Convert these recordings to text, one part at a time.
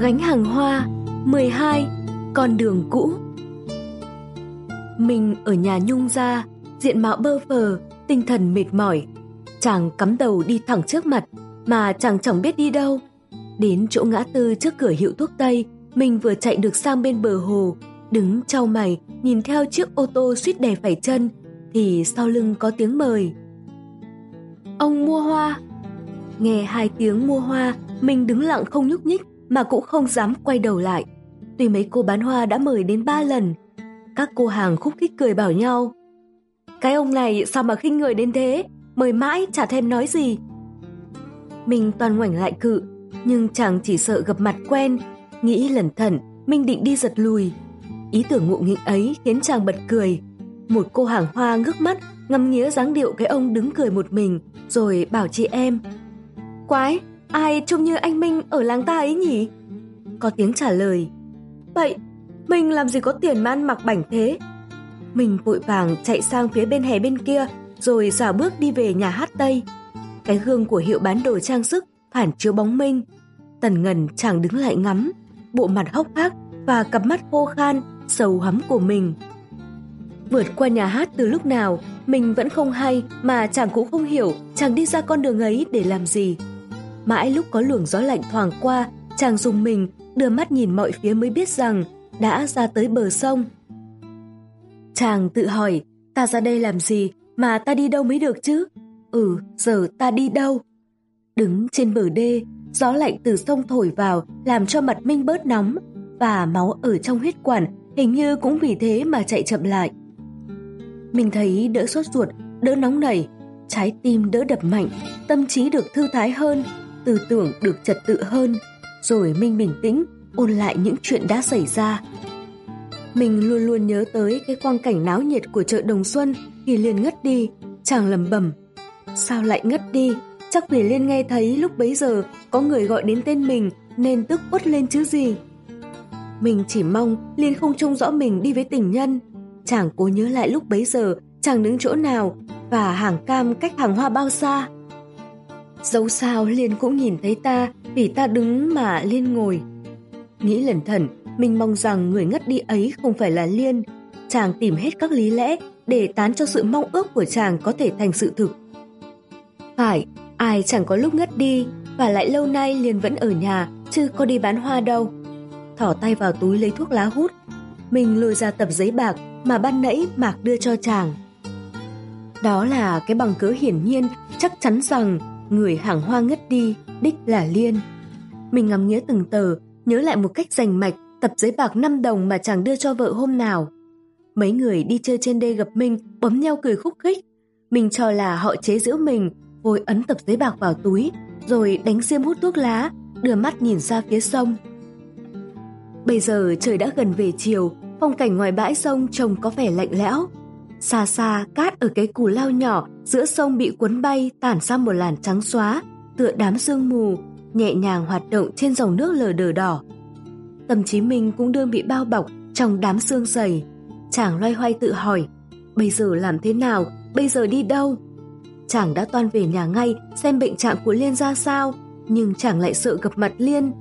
Gánh hàng hoa 12. Con đường cũ Mình ở nhà Nhung ra, diện mạo bơ phờ, tinh thần mệt mỏi. Chàng cắm đầu đi thẳng trước mặt, mà chàng chẳng biết đi đâu. Đến chỗ ngã tư trước cửa hiệu thuốc Tây, mình vừa chạy được sang bên bờ hồ, đứng trao mày nhìn theo chiếc ô tô suýt đè phải chân, thì sau lưng có tiếng mời. Ông mua hoa. Nghe hai tiếng mua hoa, mình đứng lặng không nhúc nhích mà cũng không dám quay đầu lại. Tuy mấy cô bán hoa đã mời đến ba lần, các cô hàng khúc khích cười bảo nhau. Cái ông này sao mà khinh người đến thế, mời mãi chả thêm nói gì. Mình toàn ngoảnh lại cự, nhưng chàng chỉ sợ gặp mặt quen, nghĩ lẩn thẩn, mình định đi giật lùi. Ý tưởng ngụ nghịnh ấy khiến chàng bật cười. Một cô hàng hoa ngước mắt, ngắm nghía dáng điệu cái ông đứng cười một mình, rồi bảo chị em. Quái, ai trông như anh Minh ở làng ta ấy nhỉ? Có tiếng trả lời. Vậy, mình làm gì có tiền man mặc bảnh thế? Mình vội vàng chạy sang phía bên hè bên kia, rồi xả bước đi về nhà hát Tây. Cái gương của hiệu bán đồ trang sức phản chiếu bóng minh. Tần ngần chàng đứng lại ngắm, bộ mặt hốc hác và cặp mắt khô khan, sầu hắm của mình. Vượt qua nhà hát từ lúc nào, mình vẫn không hay mà chàng cũng không hiểu chàng đi ra con đường ấy để làm gì. Mãi lúc có luồng gió lạnh thoảng qua, chàng dùng mình, đưa mắt nhìn mọi phía mới biết rằng đã ra tới bờ sông. Chàng tự hỏi, ta ra đây làm gì mà ta đi đâu mới được chứ? Ừ, giờ ta đi đâu? Đứng trên bờ đê, gió lạnh từ sông thổi vào làm cho mặt Minh bớt nóng và máu ở trong huyết quản hình như cũng vì thế mà chạy chậm lại. Mình thấy đỡ sốt ruột, đỡ nóng nảy, trái tim đỡ đập mạnh, tâm trí được thư thái hơn, tư tưởng được trật tự hơn, rồi Minh bình tĩnh ôn lại những chuyện đã xảy ra. Mình luôn luôn nhớ tới cái quang cảnh náo nhiệt của chợ Đồng Xuân thì liền ngất đi, chàng lầm bẩm Sao lại ngất đi? Chắc vì Liên nghe thấy lúc bấy giờ có người gọi đến tên mình nên tức uất lên chứ gì. Mình chỉ mong Liên không trông rõ mình đi với tình nhân. Chàng cố nhớ lại lúc bấy giờ chàng đứng chỗ nào và hàng cam cách hàng hoa bao xa. Dẫu sao Liên cũng nhìn thấy ta vì ta đứng mà Liên ngồi. Nghĩ lần thẩn, mình mong rằng người ngất đi ấy không phải là Liên. Chàng tìm hết các lý lẽ để tán cho sự mong ước của chàng có thể thành sự thực. Phải, ai chẳng có lúc ngất đi, và lại lâu nay liên vẫn ở nhà, chứ có đi bán hoa đâu. Thỏ tay vào túi lấy thuốc lá hút, mình lôi ra tập giấy bạc mà ban nãy Mạc đưa cho chàng. Đó là cái bằng cớ hiển nhiên chắc chắn rằng người hàng hoa ngất đi đích là Liên. Mình ngắm nghĩa từng tờ, nhớ lại một cách rành mạch tập giấy bạc 5 đồng mà chàng đưa cho vợ hôm nào. Mấy người đi chơi trên đê gặp mình bấm nhau cười khúc khích. Mình cho là họ chế giễu mình vội ấn tập giấy bạc vào túi, rồi đánh xiêm hút thuốc lá, đưa mắt nhìn ra phía sông. Bây giờ trời đã gần về chiều, phong cảnh ngoài bãi sông trông có vẻ lạnh lẽo. Xa xa, cát ở cái cù lao nhỏ giữa sông bị cuốn bay tản ra một làn trắng xóa, tựa đám sương mù, nhẹ nhàng hoạt động trên dòng nước lờ đờ đỏ. Tâm trí mình cũng đương bị bao bọc trong đám sương dày. Chàng loay hoay tự hỏi, bây giờ làm thế nào, bây giờ đi đâu? Chàng đã toan về nhà ngay xem bệnh trạng của Liên ra sao, nhưng chàng lại sợ gặp mặt Liên.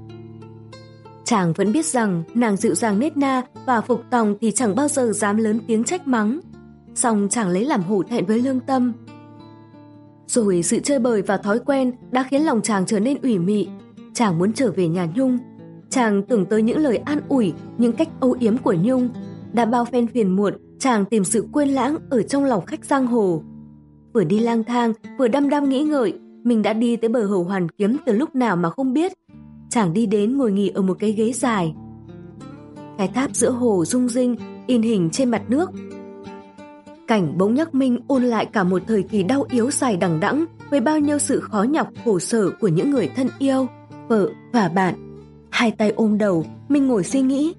Chàng vẫn biết rằng nàng dịu dàng nết na và phục tòng thì chẳng bao giờ dám lớn tiếng trách mắng song chàng lấy làm hổ thẹn với lương tâm. Rồi sự chơi bời và thói quen đã khiến lòng chàng trở nên ủy mị. Chàng muốn trở về nhà Nhung. Chàng tưởng tới những lời an ủi, những cách âu yếm của Nhung. Đã bao phen phiền muộn, chàng tìm sự quên lãng ở trong lòng khách giang hồ vừa đi lang thang, vừa đăm đăm nghĩ ngợi, mình đã đi tới bờ hồ Hoàn Kiếm từ lúc nào mà không biết. Chàng đi đến ngồi nghỉ ở một cái ghế dài. Cái tháp giữa hồ rung rinh, in hình trên mặt nước. Cảnh bỗng nhắc Minh ôn lại cả một thời kỳ đau yếu dài đằng đẵng với bao nhiêu sự khó nhọc khổ sở của những người thân yêu, vợ và bạn. Hai tay ôm đầu, Minh ngồi suy nghĩ.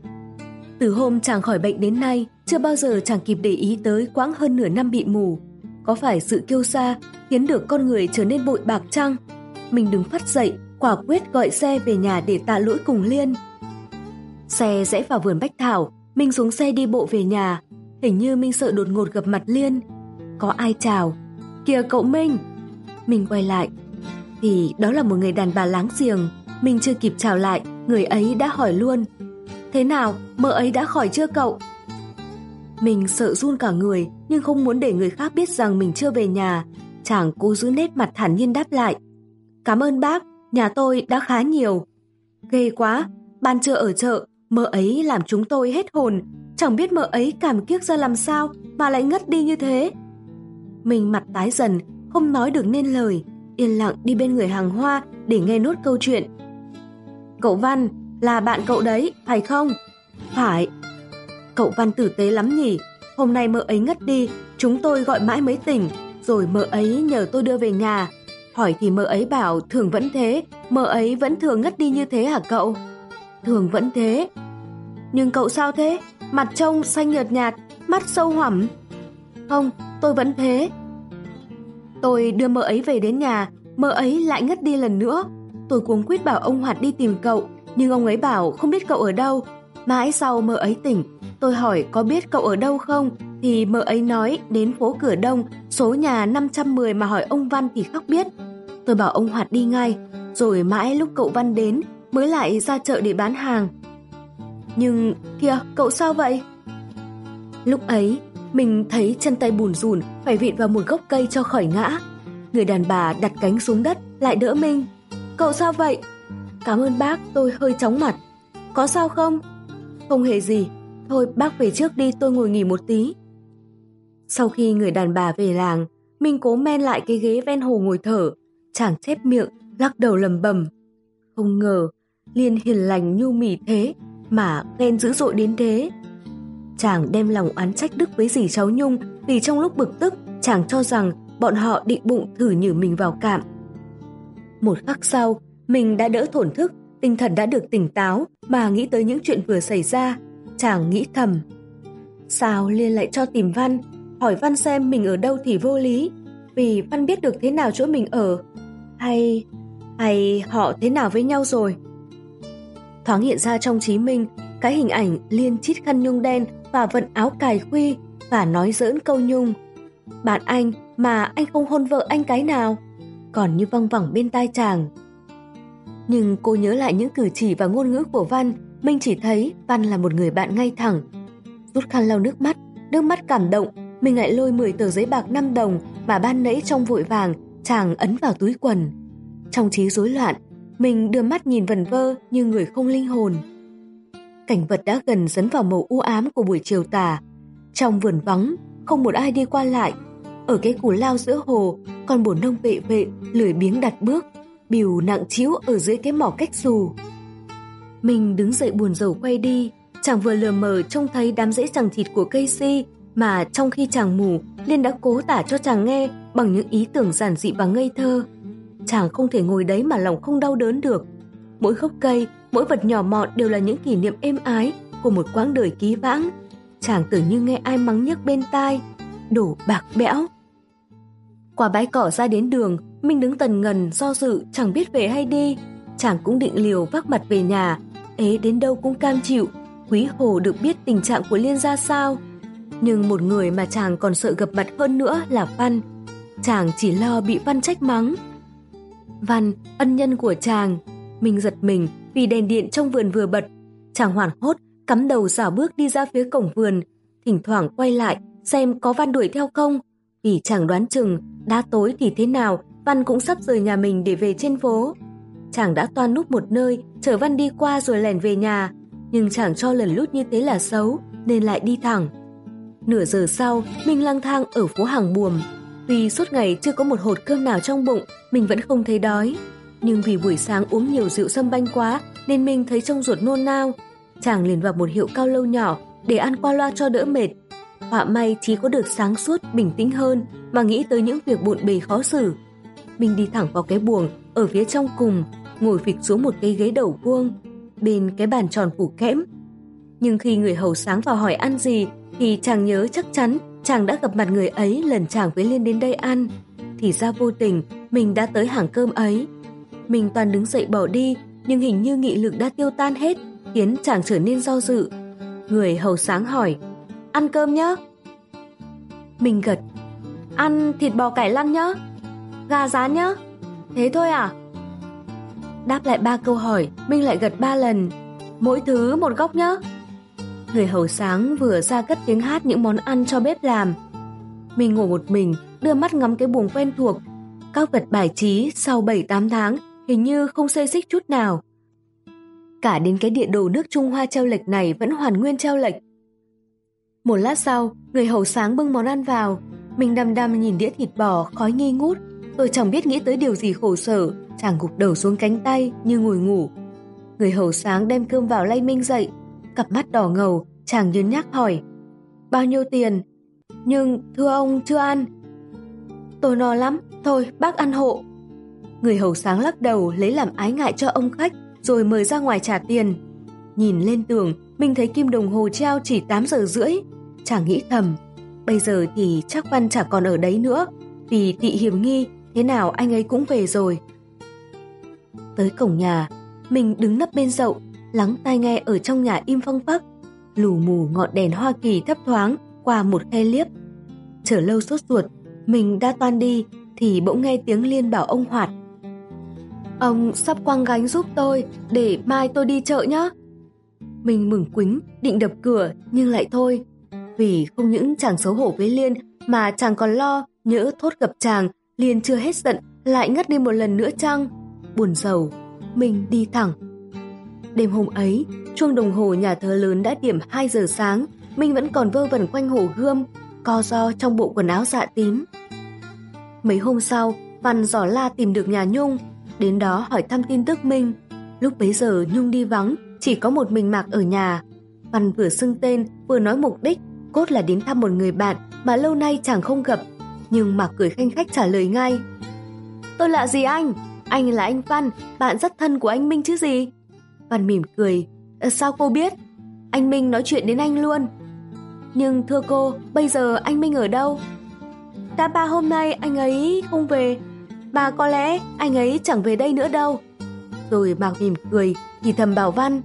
Từ hôm chàng khỏi bệnh đến nay, chưa bao giờ chàng kịp để ý tới quãng hơn nửa năm bị mù. Có phải sự kiêu sa khiến được con người trở nên bội bạc chăng? Mình đứng phát dậy, quả quyết gọi xe về nhà để tạ lỗi cùng Liên. Xe rẽ vào vườn bách thảo, mình xuống xe đi bộ về nhà. Hình như minh sợ đột ngột gặp mặt Liên. Có ai chào? Kìa cậu Minh! Mình quay lại. Thì đó là một người đàn bà láng giềng, mình chưa kịp chào lại, người ấy đã hỏi luôn. Thế nào, mơ ấy đã khỏi chưa cậu? Mình sợ run cả người, nhưng không muốn để người khác biết rằng mình chưa về nhà. Chàng cố giữ nét mặt thản nhiên đáp lại. Cảm ơn bác, nhà tôi đã khá nhiều. Ghê quá, ban trưa ở chợ, mơ ấy làm chúng tôi hết hồn. Chẳng biết mơ ấy cảm kiếc ra làm sao mà lại ngất đi như thế. Mình mặt tái dần, không nói được nên lời, yên lặng đi bên người hàng hoa để nghe nốt câu chuyện. Cậu Văn, là bạn cậu đấy, phải không? Phải. Cậu Văn tử tế lắm nhỉ, hôm nay mợ ấy ngất đi, chúng tôi gọi mãi mấy tỉnh, rồi mợ ấy nhờ tôi đưa về nhà. Hỏi thì mợ ấy bảo thường vẫn thế, mợ ấy vẫn thường ngất đi như thế hả cậu? Thường vẫn thế. Nhưng cậu sao thế? Mặt trông xanh nhợt nhạt, mắt sâu hoẳm. Không, tôi vẫn thế. Tôi đưa mợ ấy về đến nhà, mợ ấy lại ngất đi lần nữa. Tôi cuống quýt bảo ông Hoạt đi tìm cậu, nhưng ông ấy bảo không biết cậu ở đâu. Mãi sau mợ ấy tỉnh, tôi hỏi có biết cậu ở đâu không, thì mợ ấy nói đến phố Cửa Đông, số nhà 510 mà hỏi ông Văn thì khắc biết. Tôi bảo ông Hoạt đi ngay, rồi mãi lúc cậu Văn đến mới lại ra chợ để bán hàng. Nhưng kìa, cậu sao vậy? Lúc ấy, mình thấy chân tay bùn rùn phải vịn vào một gốc cây cho khỏi ngã. Người đàn bà đặt cánh xuống đất lại đỡ mình. Cậu sao vậy? Cảm ơn bác, tôi hơi chóng mặt. Có sao không? Không hề gì. Thôi bác về trước đi tôi ngồi nghỉ một tí. Sau khi người đàn bà về làng, mình cố men lại cái ghế ven hồ ngồi thở. Chàng chép miệng, lắc đầu lầm bầm. Không ngờ, Liên hiền lành nhu mì thế, mà ghen dữ dội đến thế. Chàng đem lòng oán trách Đức với dì cháu Nhung vì trong lúc bực tức, chàng cho rằng bọn họ định bụng thử nhử mình vào cạm. Một khắc sau, mình đã đỡ thổn thức, tinh thần đã được tỉnh táo mà nghĩ tới những chuyện vừa xảy ra. Chàng nghĩ thầm. Sao Liên lại cho tìm Văn, hỏi Văn xem mình ở đâu thì vô lý, vì Văn biết được thế nào chỗ mình ở. Hay... hay họ thế nào với nhau rồi? Thoáng hiện ra trong trí mình cái hình ảnh Liên chít khăn nhung đen và vận áo cài khuy và nói giỡn câu nhung. Bạn anh mà anh không hôn vợ anh cái nào? Còn như văng vẳng bên tai chàng. Nhưng cô nhớ lại những cử chỉ và ngôn ngữ của Văn, Minh chỉ thấy Văn là một người bạn ngay thẳng. Rút khăn lau nước mắt, nước mắt cảm động, mình lại lôi 10 tờ giấy bạc 5 đồng mà ban nãy trong vội vàng, chàng ấn vào túi quần. Trong trí rối loạn, mình đưa mắt nhìn vần vơ như người không linh hồn. Cảnh vật đã gần dấn vào màu u ám của buổi chiều tà. Trong vườn vắng, không một ai đi qua lại. Ở cái củ lao giữa hồ, con bổ nông vệ vệ lười biếng đặt bước, bìu nặng chiếu ở dưới cái mỏ cách dù. Mình đứng dậy buồn rầu quay đi, chàng vừa lờ mờ trông thấy đám rễ chẳng thịt của cây si mà trong khi chàng mù, Liên đã cố tả cho chàng nghe bằng những ý tưởng giản dị và ngây thơ. Chàng không thể ngồi đấy mà lòng không đau đớn được. Mỗi gốc cây, mỗi vật nhỏ mọn đều là những kỷ niệm êm ái của một quãng đời ký vãng. Chàng tưởng như nghe ai mắng nhức bên tai, đổ bạc bẽo. Qua bãi cỏ ra đến đường, Minh đứng tần ngần do dự chẳng biết về hay đi. Chàng cũng định liều vác mặt về nhà, ế đến đâu cũng cam chịu, quý hồ được biết tình trạng của Liên ra sao. Nhưng một người mà chàng còn sợ gặp mặt hơn nữa là Văn. Chàng chỉ lo bị Văn trách mắng. Văn, ân nhân của chàng. Mình giật mình vì đèn điện trong vườn vừa bật. Chàng hoảng hốt, cắm đầu giả bước đi ra phía cổng vườn, thỉnh thoảng quay lại xem có Văn đuổi theo không. Vì chàng đoán chừng, đã tối thì thế nào, Văn cũng sắp rời nhà mình để về trên phố. Chàng đã toan núp một nơi, chở Văn đi qua rồi lèn về nhà, nhưng chàng cho lần lút như thế là xấu, nên lại đi thẳng. Nửa giờ sau, mình lang thang ở phố hàng buồm. Vì suốt ngày chưa có một hột cơm nào trong bụng, mình vẫn không thấy đói. Nhưng vì buổi sáng uống nhiều rượu sâm banh quá nên mình thấy trong ruột nôn nao. Chàng liền vào một hiệu cao lâu nhỏ để ăn qua loa cho đỡ mệt. Họa may chỉ có được sáng suốt, bình tĩnh hơn mà nghĩ tới những việc bộn bề khó xử. Mình đi thẳng vào cái buồng ở phía trong cùng, ngồi phịch xuống một cái ghế đầu vuông, bên cái bàn tròn phủ kẽm. Nhưng khi người hầu sáng vào hỏi ăn gì thì chàng nhớ chắc chắn chàng đã gặp mặt người ấy lần chàng với Liên đến đây ăn. Thì ra vô tình mình đã tới hàng cơm ấy. Mình toàn đứng dậy bỏ đi, nhưng hình như nghị lực đã tiêu tan hết, khiến chàng trở nên do dự. Người hầu sáng hỏi, ăn cơm nhá. Mình gật, ăn thịt bò cải lăn nhá, gà rán nhá. Thế thôi à? đáp lại ba câu hỏi, mình lại gật ba lần. Mỗi thứ một góc nhá. Người hầu sáng vừa ra cất tiếng hát những món ăn cho bếp làm. Mình ngồi một mình, đưa mắt ngắm cái buồng quen thuộc. Các vật bài trí sau 7-8 tháng hình như không xây xích chút nào. Cả đến cái địa đồ nước Trung Hoa treo lệch này vẫn hoàn nguyên treo lệch. Một lát sau, người hầu sáng bưng món ăn vào. Mình đăm đăm nhìn đĩa thịt bò khói nghi ngút. Tôi chẳng biết nghĩ tới điều gì khổ sở, chàng gục đầu xuống cánh tay như ngồi ngủ. Người hầu sáng đem cơm vào lay Minh dậy, cặp mắt đỏ ngầu, chàng nhấn nhắc hỏi. Bao nhiêu tiền? Nhưng thưa ông chưa ăn. Tôi no lắm, thôi bác ăn hộ. Người hầu sáng lắc đầu lấy làm ái ngại cho ông khách rồi mời ra ngoài trả tiền. Nhìn lên tường, mình thấy kim đồng hồ treo chỉ 8 giờ rưỡi. Chàng nghĩ thầm, bây giờ thì chắc Văn chả còn ở đấy nữa, vì tị hiểm nghi, thế nào anh ấy cũng về rồi. Tới cổng nhà, mình đứng nấp bên dậu, lắng tai nghe ở trong nhà im phăng phắc, lù mù ngọn đèn Hoa Kỳ thấp thoáng qua một khe liếp. Chờ lâu sốt ruột, mình đã toan đi thì bỗng nghe tiếng Liên bảo ông Hoạt. Ông sắp quăng gánh giúp tôi để mai tôi đi chợ nhé. Mình mừng quính, định đập cửa nhưng lại thôi. Vì không những chàng xấu hổ với Liên mà chàng còn lo nhỡ thốt gặp chàng Liên chưa hết giận lại ngất đi một lần nữa chăng? Buồn giàu, mình đi thẳng. Đêm hôm ấy, chuông đồng hồ nhà thờ lớn đã điểm 2 giờ sáng, mình vẫn còn vơ vẩn quanh hồ gươm, co do trong bộ quần áo dạ tím. Mấy hôm sau, Văn giỏ la tìm được nhà Nhung, đến đó hỏi thăm tin tức Minh. Lúc bấy giờ Nhung đi vắng, chỉ có một mình Mạc ở nhà. Văn vừa xưng tên, vừa nói mục đích, cốt là đến thăm một người bạn mà lâu nay chẳng không gặp. Nhưng Mạc cười khanh khách trả lời ngay. Tôi lạ gì anh? Anh là anh Văn, bạn rất thân của anh Minh chứ gì? Văn mỉm cười. À, sao cô biết? Anh Minh nói chuyện đến anh luôn. Nhưng thưa cô, bây giờ anh Minh ở đâu? Đã ba hôm nay anh ấy không về. Bà có lẽ anh ấy chẳng về đây nữa đâu. Rồi Mạc mỉm cười, thì thầm bảo Văn.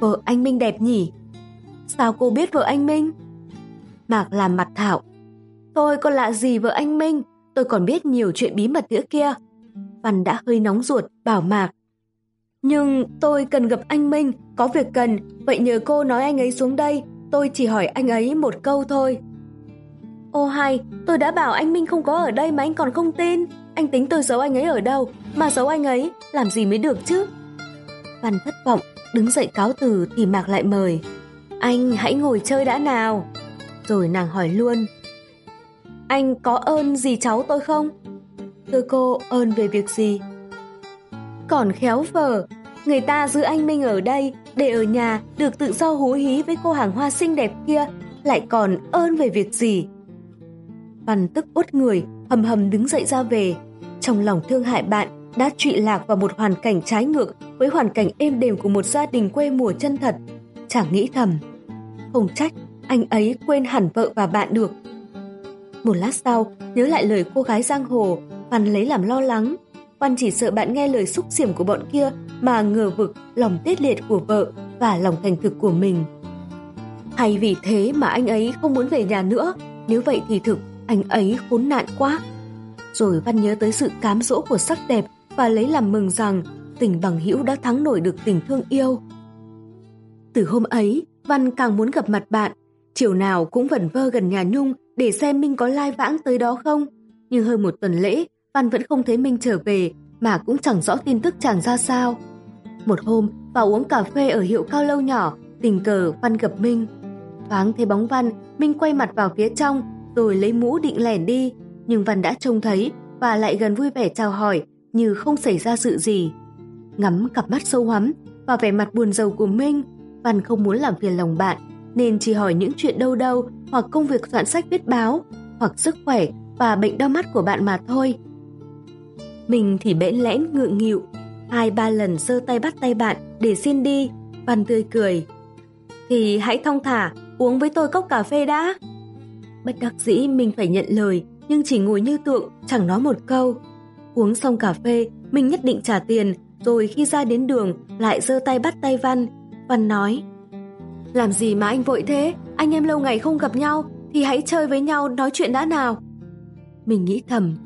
Vợ anh Minh đẹp nhỉ? Sao cô biết vợ anh Minh? Mạc làm mặt thảo. Tôi có lạ gì vợ anh Minh? Tôi còn biết nhiều chuyện bí mật nữa kia. Văn đã hơi nóng ruột, bảo Mạc. Nhưng tôi cần gặp anh Minh, có việc cần, vậy nhờ cô nói anh ấy xuống đây, tôi chỉ hỏi anh ấy một câu thôi. Ô hay, tôi đã bảo anh Minh không có ở đây mà anh còn không tin. Anh tính tôi giấu anh ấy ở đâu, mà giấu anh ấy, làm gì mới được chứ? Văn thất vọng, đứng dậy cáo từ thì Mạc lại mời. Anh hãy ngồi chơi đã nào. Rồi nàng hỏi luôn. Anh có ơn gì cháu tôi không? Thưa cô, ơn về việc gì? Còn khéo vở, người ta giữ anh Minh ở đây để ở nhà được tự do hú hí với cô hàng hoa xinh đẹp kia, lại còn ơn về việc gì? Văn tức út người, hầm hầm đứng dậy ra về. Trong lòng thương hại bạn đã trụy lạc vào một hoàn cảnh trái ngược với hoàn cảnh êm đềm của một gia đình quê mùa chân thật. Chẳng nghĩ thầm, không trách anh ấy quên hẳn vợ và bạn được. Một lát sau, nhớ lại lời cô gái giang hồ, Văn lấy làm lo lắng. Văn chỉ sợ bạn nghe lời xúc xiểm của bọn kia mà ngờ vực lòng tiết liệt của vợ và lòng thành thực của mình. Hay vì thế mà anh ấy không muốn về nhà nữa, nếu vậy thì thực anh ấy khốn nạn quá. Rồi Văn nhớ tới sự cám dỗ của sắc đẹp và lấy làm mừng rằng tình bằng hữu đã thắng nổi được tình thương yêu. Từ hôm ấy, Văn càng muốn gặp mặt bạn, chiều nào cũng vẩn vơ gần nhà Nhung để xem Minh có lai vãng tới đó không. Nhưng hơn một tuần lễ, Văn vẫn không thấy Minh trở về mà cũng chẳng rõ tin tức chàng ra sao. Một hôm, vào uống cà phê ở hiệu cao lâu nhỏ, tình cờ Văn gặp Minh. Thoáng thấy bóng Văn, Minh quay mặt vào phía trong, rồi lấy mũ định lẻn đi, nhưng Văn đã trông thấy và lại gần vui vẻ chào hỏi như không xảy ra sự gì. Ngắm cặp mắt sâu hoắm và vẻ mặt buồn rầu của Minh, Văn không muốn làm phiền lòng bạn, nên chỉ hỏi những chuyện đâu đâu hoặc công việc soạn sách viết báo, hoặc sức khỏe và bệnh đau mắt của bạn mà thôi. Mình thì bẽn lẽn ngượng nghịu, hai ba lần giơ tay bắt tay bạn để xin đi, Văn tươi cười. Thì hãy thong thả, uống với tôi cốc cà phê đã. Bất đắc dĩ mình phải nhận lời, nhưng chỉ ngồi như tượng, chẳng nói một câu. Uống xong cà phê, mình nhất định trả tiền, rồi khi ra đến đường lại giơ tay bắt tay Văn. Văn nói, làm gì mà anh vội thế, anh em lâu ngày không gặp nhau, thì hãy chơi với nhau nói chuyện đã nào. Mình nghĩ thầm,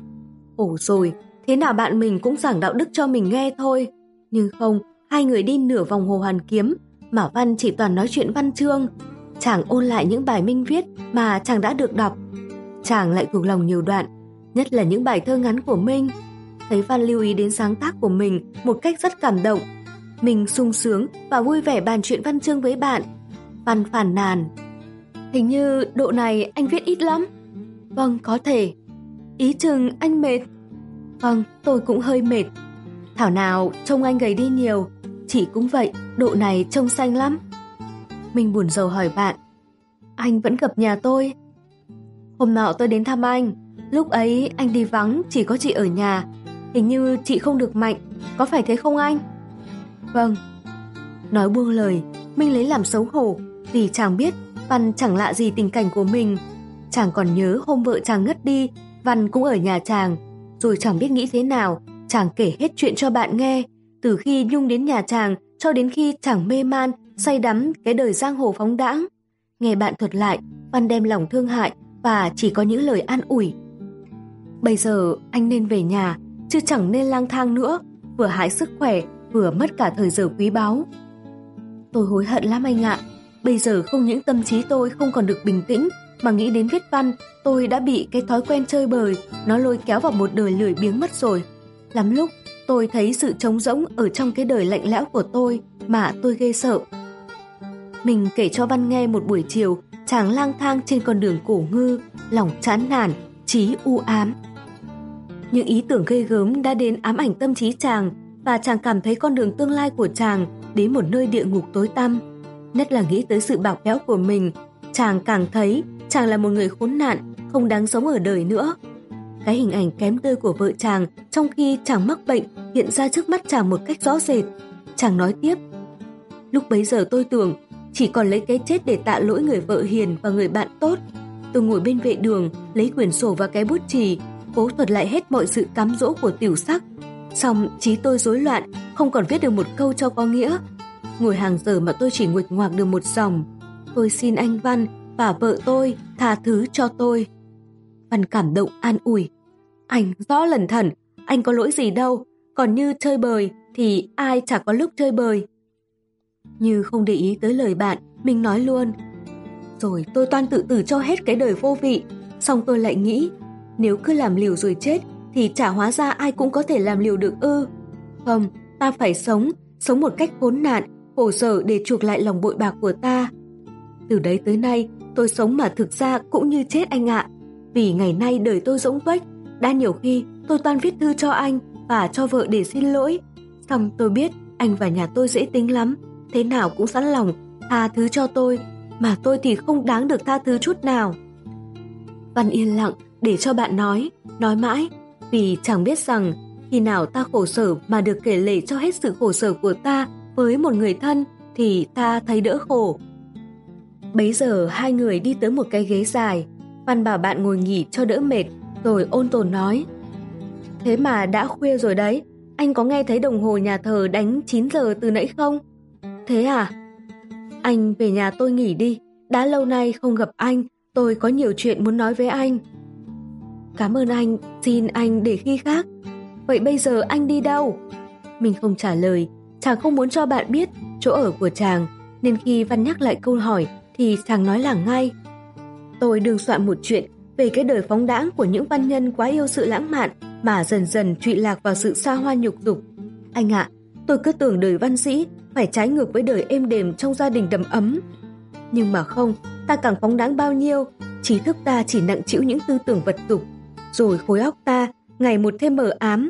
ổ rồi, thế nào bạn mình cũng giảng đạo đức cho mình nghe thôi. Nhưng không, hai người đi nửa vòng hồ hoàn kiếm, mà Văn chỉ toàn nói chuyện văn chương. Chàng ôn lại những bài minh viết mà chàng đã được đọc. Chàng lại thuộc lòng nhiều đoạn, nhất là những bài thơ ngắn của Minh. Thấy Văn lưu ý đến sáng tác của mình một cách rất cảm động. Mình sung sướng và vui vẻ bàn chuyện văn chương với bạn. Văn phản nàn. Hình như độ này anh viết ít lắm. Vâng, có thể. Ý chừng anh mệt. Vâng, tôi cũng hơi mệt. Thảo nào trông anh gầy đi nhiều, chị cũng vậy, độ này trông xanh lắm. Mình buồn rầu hỏi bạn, anh vẫn gặp nhà tôi. Hôm nọ tôi đến thăm anh, lúc ấy anh đi vắng chỉ có chị ở nhà, hình như chị không được mạnh, có phải thế không anh? Vâng. Nói buông lời, Minh lấy làm xấu hổ vì chàng biết Văn chẳng lạ gì tình cảnh của mình. Chàng còn nhớ hôm vợ chàng ngất đi, Văn cũng ở nhà chàng, rồi chẳng biết nghĩ thế nào, chàng kể hết chuyện cho bạn nghe, từ khi Nhung đến nhà chàng cho đến khi chàng mê man, say đắm cái đời giang hồ phóng đãng. Nghe bạn thuật lại, Văn đem lòng thương hại và chỉ có những lời an ủi. Bây giờ anh nên về nhà, chứ chẳng nên lang thang nữa, vừa hại sức khỏe, vừa mất cả thời giờ quý báu. Tôi hối hận lắm anh ạ, bây giờ không những tâm trí tôi không còn được bình tĩnh, mà nghĩ đến viết văn, tôi đã bị cái thói quen chơi bời, nó lôi kéo vào một đời lười biếng mất rồi. Lắm lúc, tôi thấy sự trống rỗng ở trong cái đời lạnh lẽo của tôi mà tôi ghê sợ. Mình kể cho Văn nghe một buổi chiều, chàng lang thang trên con đường cổ ngư, lòng chán nản, trí u ám. Những ý tưởng gây gớm đã đến ám ảnh tâm trí chàng và chàng cảm thấy con đường tương lai của chàng đến một nơi địa ngục tối tăm. Nhất là nghĩ tới sự bảo béo của mình, chàng càng thấy chàng là một người khốn nạn, không đáng sống ở đời nữa. Cái hình ảnh kém tươi của vợ chàng trong khi chàng mắc bệnh hiện ra trước mắt chàng một cách rõ rệt. Chàng nói tiếp, lúc bấy giờ tôi tưởng chỉ còn lấy cái chết để tạ lỗi người vợ hiền và người bạn tốt. Tôi ngồi bên vệ đường, lấy quyển sổ và cái bút chì, cố thuật lại hết mọi sự cám dỗ của tiểu sắc. Xong trí tôi rối loạn, không còn viết được một câu cho có nghĩa. Ngồi hàng giờ mà tôi chỉ nguệch ngoạc được một dòng. Tôi xin anh Văn và vợ tôi tha thứ cho tôi. Văn cảm động an ủi. Anh rõ lần thần, anh có lỗi gì đâu, còn như chơi bời thì ai chả có lúc chơi bời. Như không để ý tới lời bạn, mình nói luôn. Rồi tôi toan tự tử cho hết cái đời vô vị, xong tôi lại nghĩ, nếu cứ làm liều rồi chết thì chả hóa ra ai cũng có thể làm liều được ư. Không, ta phải sống, sống một cách khốn nạn, khổ sở để chuộc lại lòng bội bạc của ta. Từ đấy tới nay, tôi sống mà thực ra cũng như chết anh ạ. Vì ngày nay đời tôi rỗng tuếch, đã nhiều khi tôi toàn viết thư cho anh và cho vợ để xin lỗi. Xong tôi biết anh và nhà tôi dễ tính lắm, thế nào cũng sẵn lòng tha thứ cho tôi, mà tôi thì không đáng được tha thứ chút nào. Văn yên lặng để cho bạn nói, nói mãi, vì chẳng biết rằng khi nào ta khổ sở mà được kể lể cho hết sự khổ sở của ta với một người thân thì ta thấy đỡ khổ. Bấy giờ hai người đi tới một cái ghế dài, Văn bảo bạn ngồi nghỉ cho đỡ mệt, rồi ôn tồn nói. Thế mà đã khuya rồi đấy, anh có nghe thấy đồng hồ nhà thờ đánh 9 giờ từ nãy không? Thế à? Anh về nhà tôi nghỉ đi, đã lâu nay không gặp anh, tôi có nhiều chuyện muốn nói với anh. Cảm ơn anh, xin anh để khi khác. Vậy bây giờ anh đi đâu? Mình không trả lời, chàng không muốn cho bạn biết chỗ ở của chàng, nên khi Văn nhắc lại câu hỏi thì chàng nói lảng ngay. Tôi đường soạn một chuyện về cái đời phóng đãng của những văn nhân quá yêu sự lãng mạn mà dần dần trụy lạc vào sự xa hoa nhục dục. Anh ạ, tôi cứ tưởng đời văn sĩ phải trái ngược với đời êm đềm trong gia đình đầm ấm. Nhưng mà không, ta càng phóng đáng bao nhiêu, trí thức ta chỉ nặng chịu những tư tưởng vật dục, rồi khối óc ta ngày một thêm mờ ám.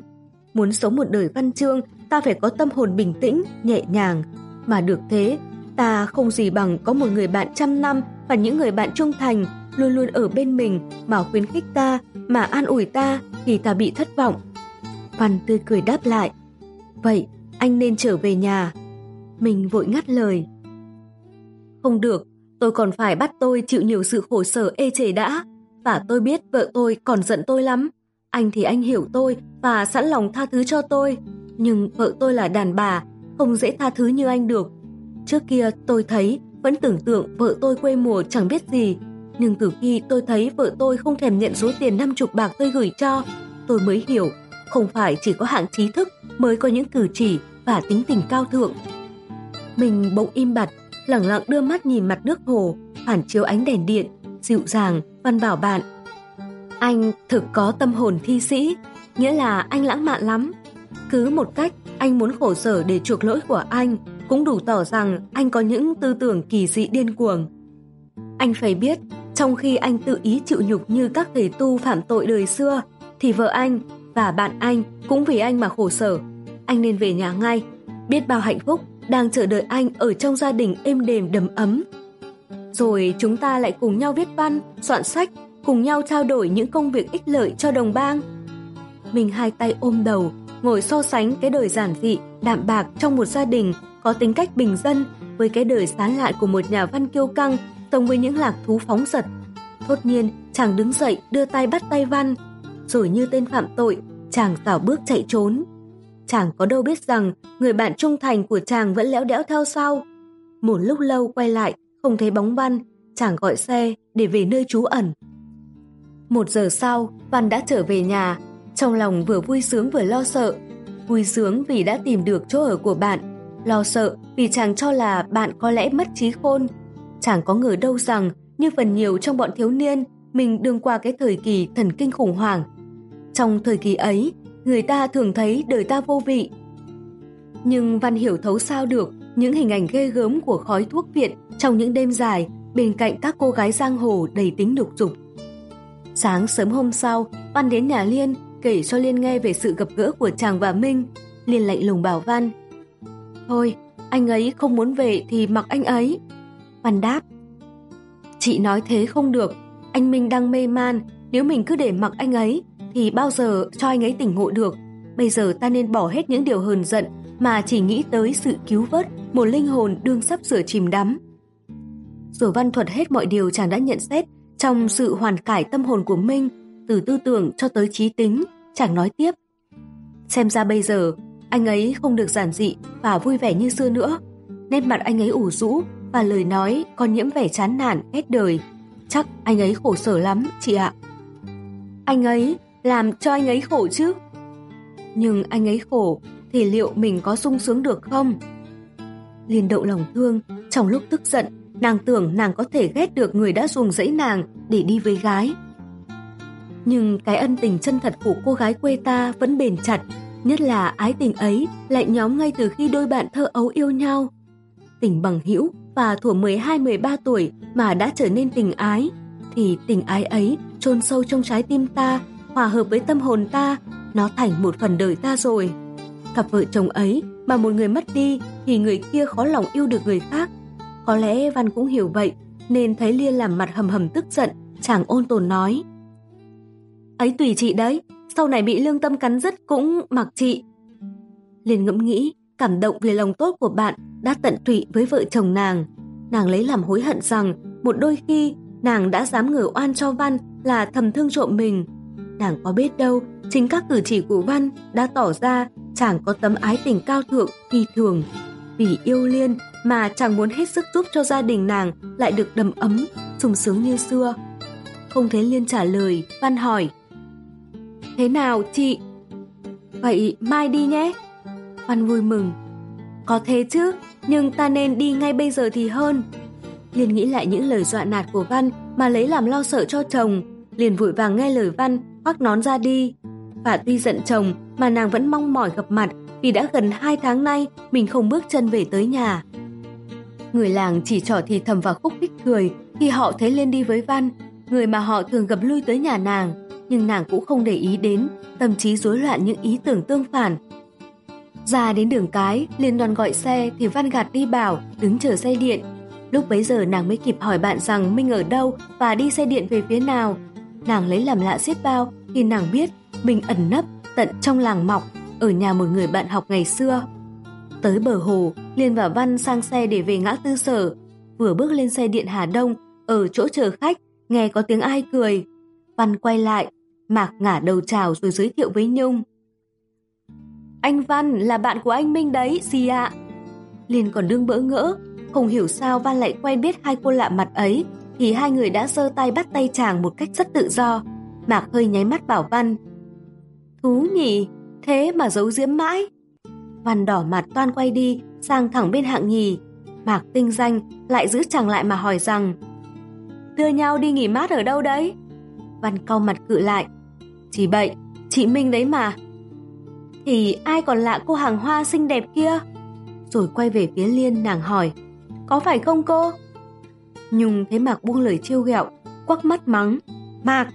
Muốn sống một đời văn chương, ta phải có tâm hồn bình tĩnh, nhẹ nhàng. Mà được thế, ta không gì bằng có một người bạn trăm năm và những người bạn trung thành luôn luôn ở bên mình mà khuyến khích ta, mà an ủi ta thì ta bị thất vọng. Văn tươi cười đáp lại. Vậy, anh nên trở về nhà. Mình vội ngắt lời. Không được, tôi còn phải bắt tôi chịu nhiều sự khổ sở ê chề đã. Và tôi biết vợ tôi còn giận tôi lắm. Anh thì anh hiểu tôi và sẵn lòng tha thứ cho tôi. Nhưng vợ tôi là đàn bà, không dễ tha thứ như anh được. Trước kia tôi thấy, vẫn tưởng tượng vợ tôi quê mùa chẳng biết gì. Nhưng từ khi tôi thấy vợ tôi không thèm nhận số tiền 50 bạc tôi gửi cho, tôi mới hiểu không phải chỉ có hạng trí thức mới có những cử chỉ và tính tình cao thượng. Mình bỗng im bặt, lặng lặng đưa mắt nhìn mặt nước hồ, phản chiếu ánh đèn điện, dịu dàng, văn bảo bạn. Anh thực có tâm hồn thi sĩ, nghĩa là anh lãng mạn lắm. Cứ một cách, anh muốn khổ sở để chuộc lỗi của anh, cũng đủ tỏ rằng anh có những tư tưởng kỳ dị điên cuồng. Anh phải biết, trong khi anh tự ý chịu nhục như các thầy tu phạm tội đời xưa, thì vợ anh và bạn anh cũng vì anh mà khổ sở. Anh nên về nhà ngay, biết bao hạnh phúc đang chờ đợi anh ở trong gia đình êm đềm đầm ấm. Rồi chúng ta lại cùng nhau viết văn, soạn sách, cùng nhau trao đổi những công việc ích lợi cho đồng bang. Mình hai tay ôm đầu, ngồi so sánh cái đời giản dị, đạm bạc trong một gia đình có tính cách bình dân với cái đời sán lại của một nhà văn kiêu căng sống với những lạc thú phóng dật. Thốt nhiên, chàng đứng dậy đưa tay bắt tay văn, rồi như tên phạm tội, chàng tảo bước chạy trốn. Chàng có đâu biết rằng người bạn trung thành của chàng vẫn léo đẽo theo sau. Một lúc lâu quay lại, không thấy bóng Văn, chàng gọi xe để về nơi trú ẩn. Một giờ sau, Văn đã trở về nhà, trong lòng vừa vui sướng vừa lo sợ. Vui sướng vì đã tìm được chỗ ở của bạn, lo sợ vì chàng cho là bạn có lẽ mất trí khôn. Chàng có ngờ đâu rằng, như phần nhiều trong bọn thiếu niên, mình đương qua cái thời kỳ thần kinh khủng hoảng. Trong thời kỳ ấy, người ta thường thấy đời ta vô vị. Nhưng Văn hiểu thấu sao được những hình ảnh ghê gớm của khói thuốc viện trong những đêm dài bên cạnh các cô gái giang hồ đầy tính đục dục. Sáng sớm hôm sau, Văn đến nhà Liên kể cho Liên nghe về sự gặp gỡ của chàng và Minh. Liên lạnh lùng bảo Văn. Thôi, anh ấy không muốn về thì mặc anh ấy. Văn đáp. Chị nói thế không được, anh Minh đang mê man, nếu mình cứ để mặc anh ấy thì bao giờ cho anh ấy tỉnh ngộ được. Bây giờ ta nên bỏ hết những điều hờn giận mà chỉ nghĩ tới sự cứu vớt một linh hồn đương sắp sửa chìm đắm. Rồi văn thuật hết mọi điều chàng đã nhận xét trong sự hoàn cải tâm hồn của Minh từ tư tưởng cho tới trí tính, chàng nói tiếp. Xem ra bây giờ, anh ấy không được giản dị và vui vẻ như xưa nữa. Nét mặt anh ấy ủ rũ và lời nói còn nhiễm vẻ chán nản, ghét đời. Chắc anh ấy khổ sở lắm, chị ạ. Anh ấy làm cho anh ấy khổ chứ. Nhưng anh ấy khổ thì liệu mình có sung sướng được không? Liên đậu lòng thương, trong lúc tức giận, nàng tưởng nàng có thể ghét được người đã ruồng dẫy nàng để đi với gái. Nhưng cái ân tình chân thật của cô gái quê ta vẫn bền chặt, nhất là ái tình ấy lại nhóm ngay từ khi đôi bạn thơ ấu yêu nhau. Tình bằng hữu và thuở 12-13 tuổi mà đã trở nên tình ái, thì tình ái ấy chôn sâu trong trái tim ta, hòa hợp với tâm hồn ta, nó thành một phần đời ta rồi. Cặp vợ chồng ấy mà một người mất đi thì người kia khó lòng yêu được người khác. Có lẽ Văn cũng hiểu vậy, nên thấy Liên làm mặt hầm hầm tức giận, chàng ôn tồn nói. Ấy tùy chị đấy, sau này bị lương tâm cắn rứt cũng mặc chị. Liên ngẫm nghĩ, cảm động về lòng tốt của bạn đã tận tụy với vợ chồng nàng. Nàng lấy làm hối hận rằng một đôi khi nàng đã dám ngửa oan cho Văn là thầm thương trộm mình. Nàng có biết đâu, chính các cử chỉ của Văn đã tỏ ra chàng có tấm ái tình cao thượng, phi thường. Vì yêu Liên mà chàng muốn hết sức giúp cho gia đình nàng lại được đầm ấm, sung sướng như xưa. Không thấy Liên trả lời, Văn hỏi. Thế nào chị? Vậy mai đi nhé. Văn vui mừng. Có thế chứ, nhưng ta nên đi ngay bây giờ thì hơn. Liên nghĩ lại những lời dọa nạt của Văn mà lấy làm lo sợ cho chồng, liền vội vàng nghe lời Văn, khoác nón ra đi. Và tuy giận chồng mà nàng vẫn mong mỏi gặp mặt vì đã gần 2 tháng nay mình không bước chân về tới nhà. Người làng chỉ trỏ thì thầm vào khúc khích cười khi họ thấy Liên đi với Văn, người mà họ thường gặp lui tới nhà nàng, nhưng nàng cũng không để ý đến, tâm trí rối loạn những ý tưởng tương phản. Ra đến đường cái, Liên đoàn gọi xe thì Văn gạt đi bảo, đứng chờ xe điện. Lúc bấy giờ nàng mới kịp hỏi bạn rằng Minh ở đâu và đi xe điện về phía nào. Nàng lấy làm lạ xiết bao khi nàng biết mình ẩn nấp tận trong làng mọc ở nhà một người bạn học ngày xưa. Tới bờ hồ, Liên và Văn sang xe để về ngã tư sở. Vừa bước lên xe điện Hà Đông, ở chỗ chờ khách, nghe có tiếng ai cười. Văn quay lại, Mạc ngả đầu chào rồi giới thiệu với Nhung. Anh Văn là bạn của anh Minh đấy, gì ạ? Liên còn đương bỡ ngỡ, không hiểu sao Văn lại quen biết hai cô lạ mặt ấy, thì hai người đã giơ tay bắt tay chàng một cách rất tự do. Mạc hơi nháy mắt bảo Văn. Thú nhỉ, thế mà giấu giếm mãi. Văn đỏ mặt toan quay đi, sang thẳng bên hạng nhì. Mạc tinh danh lại giữ chàng lại mà hỏi rằng Đưa nhau đi nghỉ mát ở đâu đấy? Văn cau mặt cự lại. Chỉ bậy, chị Minh đấy mà. Thì ai còn lạ cô hàng hoa xinh đẹp kia? Rồi quay về phía Liên nàng hỏi Có phải không cô? Nhung thấy Mạc buông lời trêu ghẹo, quắc mắt mắng. Mạc!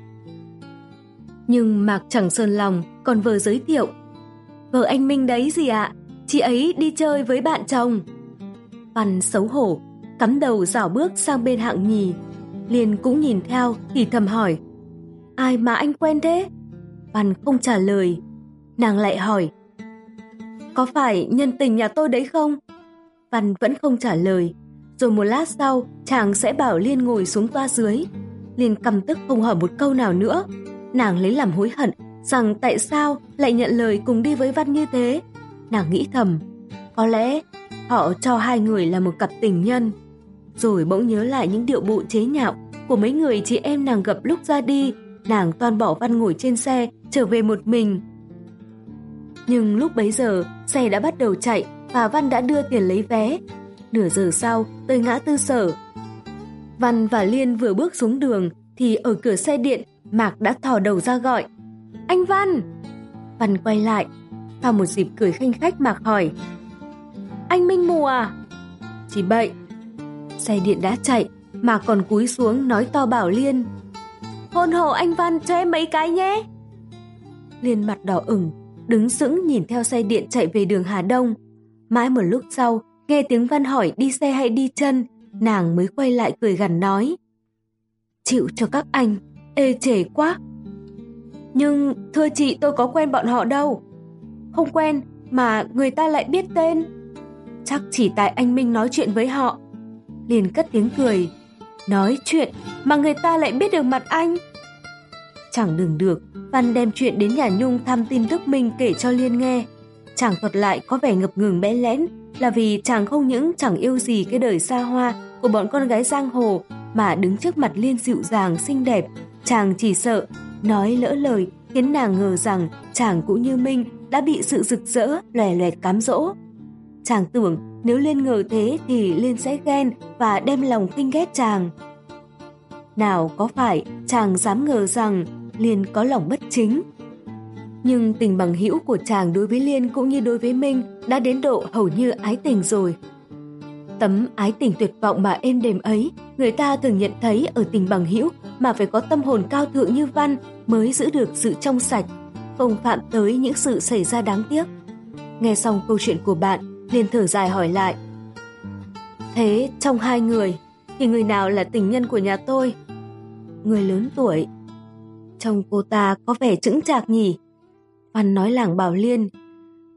Nhưng Mạc chẳng sơn lòng, còn vờ giới thiệu. Vợ anh Minh đấy gì ạ? Chị ấy đi chơi với bạn chồng. Văn xấu hổ, cắm đầu dảo bước sang bên hạng nhì. Liên cũng nhìn theo thì thầm hỏi. Ai mà anh quen thế? Văn không trả lời. Nàng lại hỏi. Có phải nhân tình nhà tôi đấy không? Văn vẫn không trả lời. Rồi một lát sau, chàng sẽ bảo Liên ngồi xuống toa dưới. Liên căm tức không hỏi một câu nào nữa. Nàng lấy làm hối hận rằng tại sao lại nhận lời cùng đi với Văn như thế. Nàng nghĩ thầm, có lẽ họ cho hai người là một cặp tình nhân. Rồi bỗng nhớ lại những điệu bộ chế nhạo của mấy người chị em nàng gặp lúc ra đi, nàng toàn bỏ Văn ngồi trên xe, trở về một mình. Nhưng lúc bấy giờ, xe đã bắt đầu chạy và Văn đã đưa tiền lấy vé. Nửa giờ sau, tới ngã tư sở. Văn và Liên vừa bước xuống đường thì ở cửa xe điện, Mạc đã thò đầu ra gọi. Anh Văn! Văn quay lại. Vào một dịp cười khanh khách Mạc hỏi. Anh Minh mù à? Chỉ bậy. Xe điện đã chạy, mà còn cúi xuống nói to bảo Liên. Hôn hộ anh Văn cho em mấy cái nhé. Liên mặt đỏ ửng, đứng sững nhìn theo xe điện chạy về đường Hà Đông. Mãi một lúc sau, nghe tiếng Văn hỏi đi xe hay đi chân, nàng mới quay lại cười gằn nói. Chịu cho các anh, ê chề quá. Nhưng thưa chị tôi có quen bọn họ đâu. Không quen mà người ta lại biết tên. Chắc chỉ tại anh Minh nói chuyện với họ. Liền cất tiếng cười. Nói chuyện mà người ta lại biết được mặt anh. Chẳng đừng được, Văn đem chuyện đến nhà Nhung thăm tin tức mình kể cho Liên nghe. Chàng thuật lại có vẻ ngập ngừng bẽ lẽn là vì chàng không những chẳng yêu gì cái đời xa hoa của bọn con gái giang hồ mà đứng trước mặt Liên dịu dàng xinh đẹp. Chàng chỉ sợ nói lỡ lời khiến nàng ngờ rằng chàng cũng như Minh đã bị sự rực rỡ lòe loẹt cám dỗ. Chàng tưởng nếu Liên ngờ thế thì Liên sẽ ghen và đem lòng khinh ghét chàng. Nào có phải chàng dám ngờ rằng Liên có lòng bất chính. Nhưng tình bằng hữu của chàng đối với Liên cũng như đối với Minh đã đến độ hầu như ái tình rồi. Tấm ái tình tuyệt vọng mà êm đềm ấy, người ta thường nhận thấy ở tình bằng hữu mà phải có tâm hồn cao thượng như Văn mới giữ được sự trong sạch, không phạm tới những sự xảy ra đáng tiếc. Nghe xong câu chuyện của bạn, liền thở dài hỏi lại. Thế trong hai người, thì người nào là tình nhân của nhà tôi? Người lớn tuổi. Chồng cô ta có vẻ chững chạc nhỉ? Văn nói làng Bảo Liên.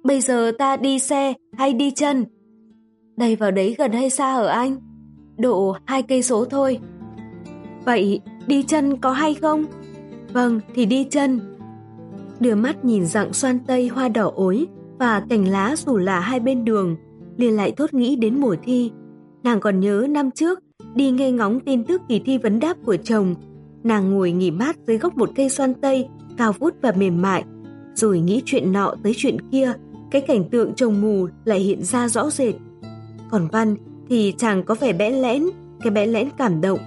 Bây giờ ta đi xe hay đi chân? Đây vào đấy gần hay xa ở anh? Độ hai cây số thôi. Vậy đi chân có hay không? Vâng, thì đi chân. Đưa mắt nhìn dặng xoan tây hoa đỏ ối và cành lá rủ là hai bên đường, liền lại thốt nghĩ đến mùa thi. Nàng còn nhớ năm trước, đi nghe ngóng tin tức kỳ thi vấn đáp của chồng. Nàng ngồi nghỉ mát dưới gốc một cây xoan tây, cao vút và mềm mại, rồi nghĩ chuyện nọ tới chuyện kia, cái cảnh tượng chồng mù lại hiện ra rõ rệt. Còn Văn thì chàng có vẻ bẽ lẽn, cái bẽ lẽn cảm động.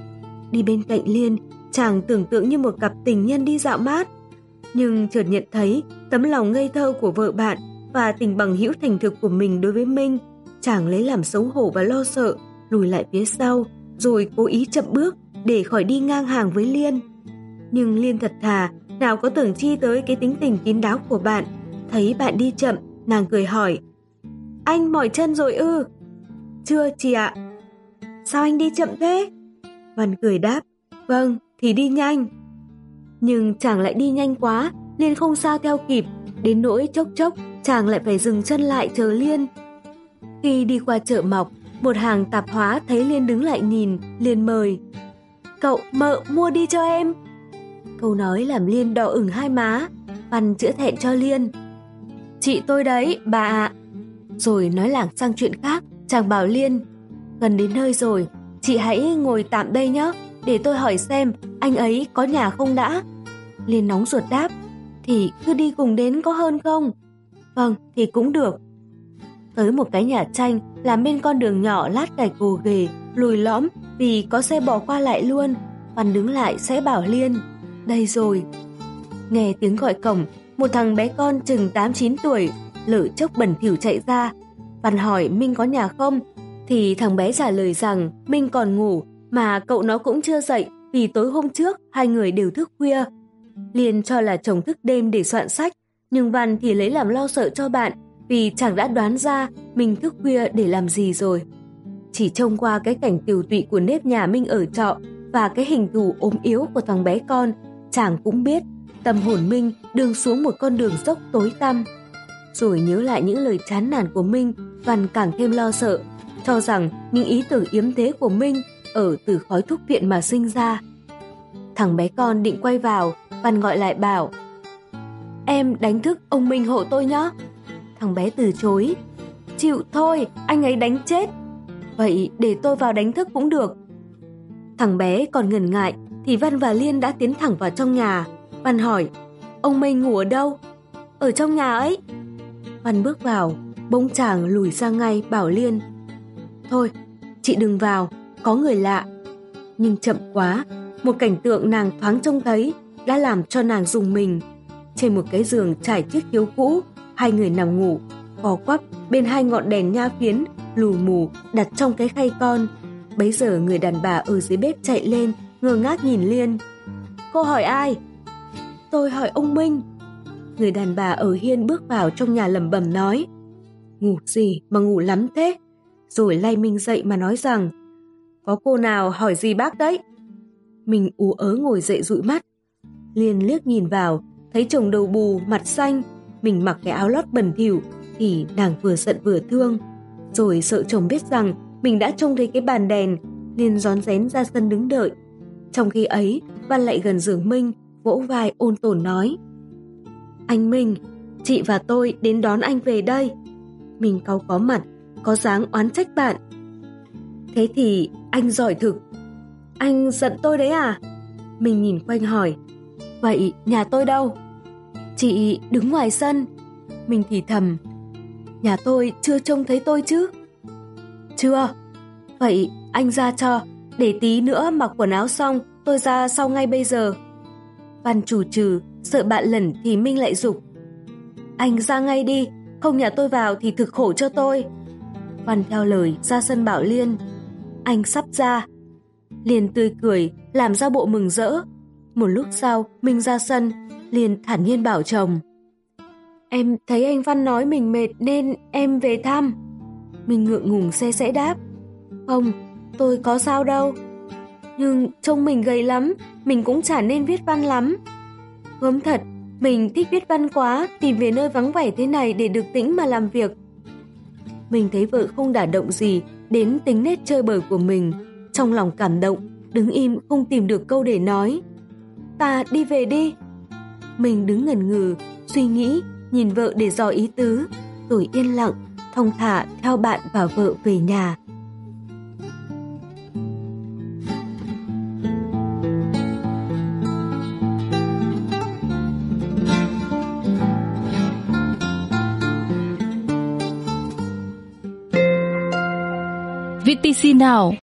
Đi bên cạnh Liên, chàng tưởng tượng như một cặp tình nhân đi dạo mát. Nhưng chợt nhận thấy tấm lòng ngây thơ của vợ bạn và tình bằng hữu thành thực của mình đối với Minh, chàng lấy làm xấu hổ và lo sợ, lùi lại phía sau, rồi cố ý chậm bước để khỏi đi ngang hàng với Liên. Nhưng Liên thật thà, nào có tưởng chi tới cái tính tình kín đáo của bạn. Thấy bạn đi chậm, nàng cười hỏi. Anh mỏi chân rồi ư? Chưa chị ạ. Sao anh đi chậm thế? Văn cười đáp. Vâng, thì đi nhanh. Nhưng chàng lại đi nhanh quá, Liên không sao theo kịp, đến nỗi chốc chốc chàng lại phải dừng chân lại chờ Liên. Khi đi qua chợ mọc, một hàng tạp hóa thấy Liên đứng lại nhìn, liền mời. Cậu mợ mua đi cho em. Câu nói làm Liên đỏ ửng hai má, Văn chữa thẹn cho Liên. Chị tôi đấy, bà ạ. Rồi nói lảng sang chuyện khác, chàng bảo Liên. Gần đến nơi rồi, chị hãy ngồi tạm đây nhé, để tôi hỏi xem anh ấy có nhà không đã. Liên nóng ruột đáp, thì cứ đi cùng đến có hơn không? Vâng, thì cũng được. tới một cái nhà tranh làm bên con đường nhỏ lát gạch gồ ghề, lùi lõm vì có xe bỏ qua lại luôn. Văn đứng lại sẽ bảo Liên, đây rồi. Nghe tiếng gọi cổng, một thằng bé con chừng 8-9 tuổi, lỡ chốc bẩn thỉu chạy ra. Văn hỏi Minh có nhà không? Thì thằng bé trả lời rằng Minh còn ngủ mà cậu nó cũng chưa dậy vì tối hôm trước hai người đều thức khuya. Liên cho là chồng thức đêm để soạn sách, nhưng Văn thì lấy làm lo sợ cho bạn vì chàng đã đoán ra mình thức khuya để làm gì rồi. Chỉ trông qua cái cảnh tiểu tụy của nếp nhà Minh ở trọ và cái hình thù ốm yếu của thằng bé con, chàng cũng biết tâm hồn Minh đường xuống một con đường dốc tối tăm. Rồi nhớ lại những lời chán nản của Minh, Văn càng thêm lo sợ, cho rằng những ý tưởng yếm thế của Minh ở từ khói thuốc viện mà sinh ra. Thằng bé con định quay vào, Văn gọi lại bảo Em đánh thức ông Minh hộ tôi nhé. Thằng bé từ chối. Chịu thôi, anh ấy đánh chết. Vậy để tôi vào đánh thức cũng được. Thằng bé còn ngần ngại thì Văn và Liên đã tiến thẳng vào trong nhà. Văn hỏi, ông Minh ngủ ở đâu? Ở trong nhà ấy. Văn bước vào, bỗng chàng lùi sang ngay bảo Liên. Thôi, chị đừng vào, có người lạ. Nhưng chậm quá, một cảnh tượng nàng thoáng trông thấy đã làm cho nàng dùng mình. Trên một cái giường trải chiếc chiếu cũ, hai người nằm ngủ, co quắp bên hai ngọn đèn nha phiến, lù mù đặt trong cái khay con. Bấy giờ người đàn bà ở dưới bếp chạy lên, ngơ ngác nhìn Liên. Cô hỏi ai? Tôi hỏi ông Minh. Người đàn bà ở hiên bước vào trong nhà lầm bầm nói. Ngủ gì mà ngủ lắm thế? Rồi lay Minh dậy mà nói rằng Có cô nào hỏi gì bác đấy? Mình ú ớ ngồi dậy dụi mắt. Liên liếc nhìn vào, thấy chồng đầu bù, mặt xanh, mình mặc cái áo lót bẩn thỉu thì nàng vừa giận vừa thương. Rồi sợ chồng biết rằng mình đã trông thấy cái bàn đèn, liền rón rén ra sân đứng đợi. Trong khi ấy, Văn lại gần giường Minh, vỗ vai ôn tồn nói. Anh Minh, chị và tôi đến đón anh về đây. Mình cáu có mặt, có dáng oán trách bạn. Thế thì anh giỏi thực. Anh giận tôi đấy à? Mình nhìn quanh hỏi. Vậy nhà tôi đâu? Chị đứng ngoài sân. Mình thì thầm. Nhà tôi chưa trông thấy tôi chứ? Chưa. Vậy anh ra cho, để tí nữa mặc quần áo xong tôi ra sau ngay bây giờ. Văn chủ trừ, sợ bạn lẩn thì Minh lại dục. Anh ra ngay đi, không nhà tôi vào thì thực khổ cho tôi. Văn theo lời ra sân bảo Liên. Anh sắp ra. Liên tươi cười, làm ra bộ mừng rỡ. Một lúc sau, mình ra sân, liền thản nhiên bảo chồng. Em thấy anh Văn nói mình mệt nên em về thăm. Mình ngượng ngùng xe sẽ đáp. Không, tôi có sao đâu. Nhưng trông mình gầy lắm, mình cũng chả nên viết văn lắm. Gớm thật, mình thích viết văn quá, tìm về nơi vắng vẻ thế này để được tĩnh mà làm việc. Mình thấy vợ không đả động gì đến tính nét chơi bời của mình. Trong lòng cảm động, đứng im không tìm được câu để nói. Ta đi về đi. Mình đứng ngẩn ngừ, suy nghĩ, nhìn vợ để dò ý tứ, rồi yên lặng, thong thả theo bạn và vợ về nhà. VTC Now